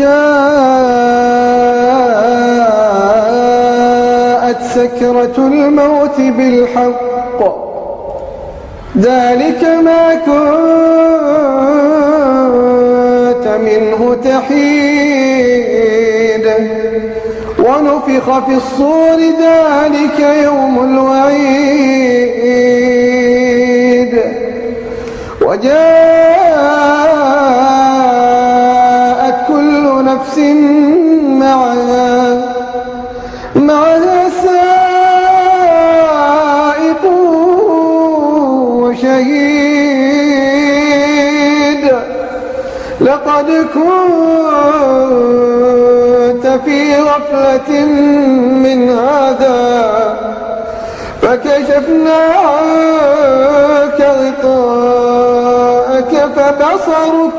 وجاءت سكرة الموت بالحق. ذلك ما كنت منه تحيد. ونفخ في الصور ذلك يوم الوعيد. نفس معها معها سائق وشهيد. لقد كنت في غفلة من هذا فكشفنا عنك غطاءك فبصرك.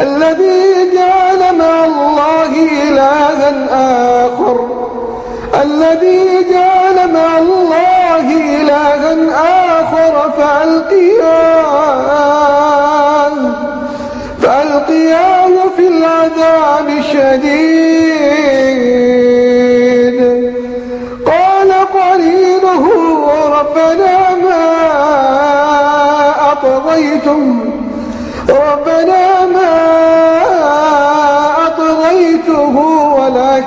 الذي جعل مع الله إلها آخر. الذي جعل مع الله إلها آخر فألقياه. فألقياه في العذاب الشديد. قال قرينه ربنا ما أطغيتم ربنا ما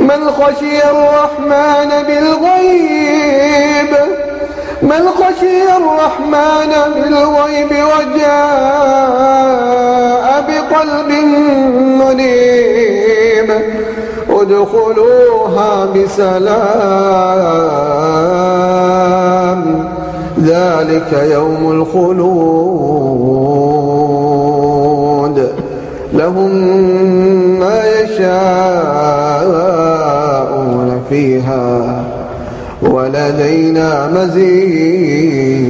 من خشي الرحمن بالغيب؟ من خشي الرحمن بالغيب وجاء بقلب منيب؟ ادخلوها بسلام. ذلك يوم الخلود. لهم ما يشاءون. فيها ولدينا مزيد.